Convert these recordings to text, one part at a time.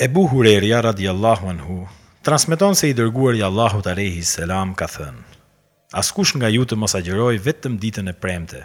Ebu Hurejra radhijal-lahu anhu transmeton se i Dërguari i Allahut alejhi selam ka thënë, Askush nga ju të mos agjërojë vetëm ditën e premte,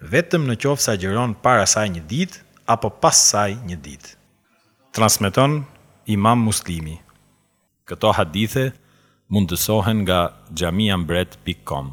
vetëm në qoftë se agjëron para saj një ditë apo pas saj një ditë. Transmeton Imam Muslimi. Këto hadithe mundësohen nga xhamiambret pikë kom.